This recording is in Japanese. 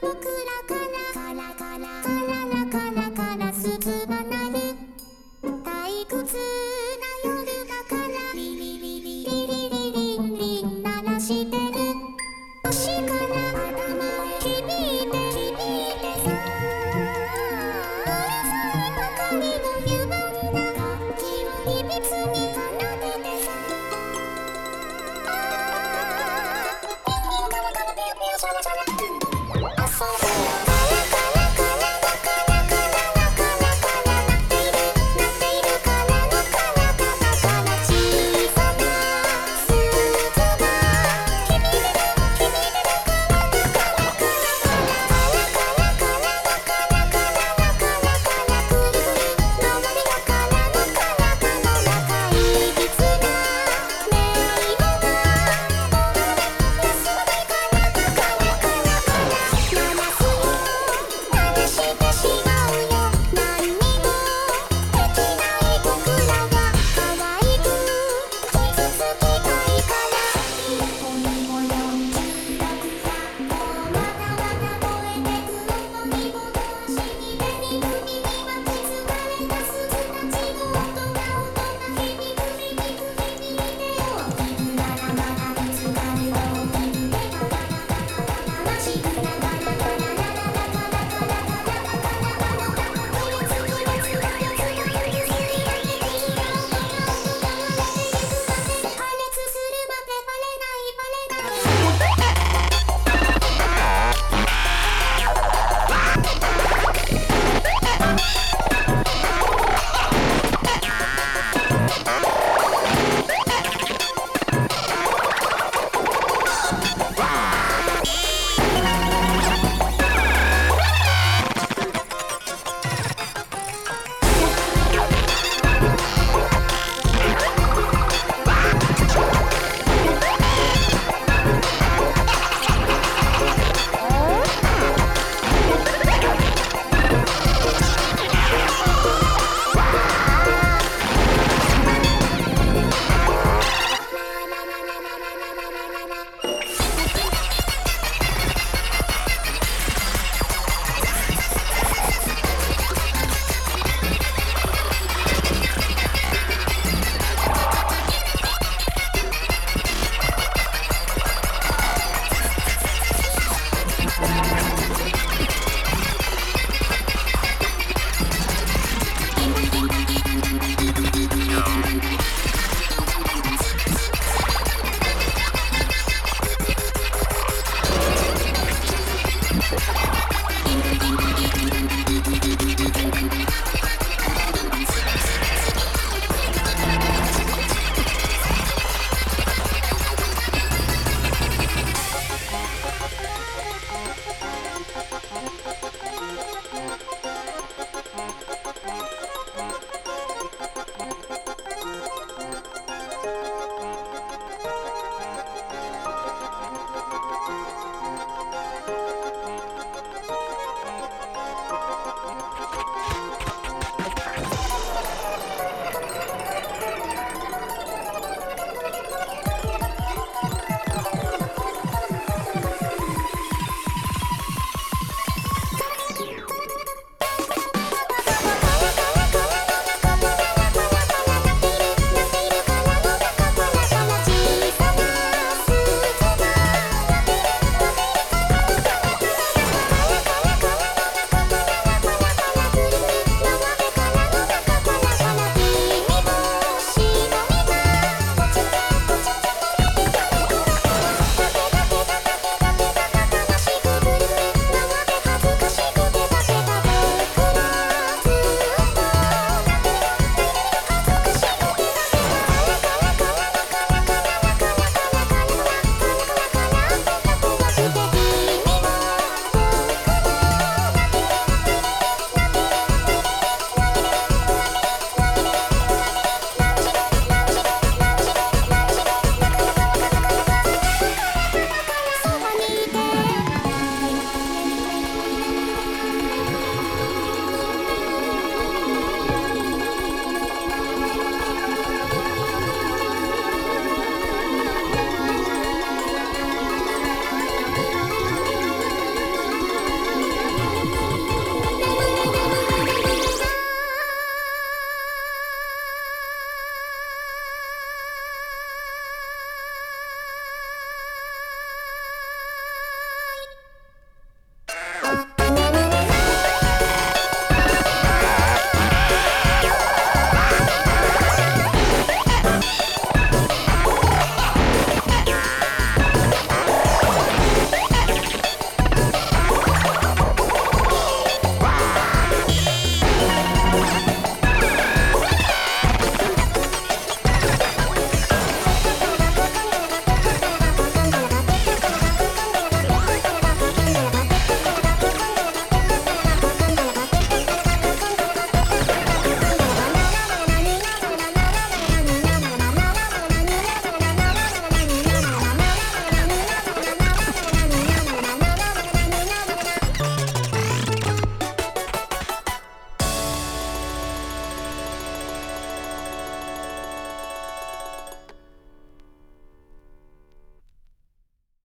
僕らカラカラカララカラカラ鈴がなる退屈な夜だからリリリリリリリリン鳴らしてインリングリ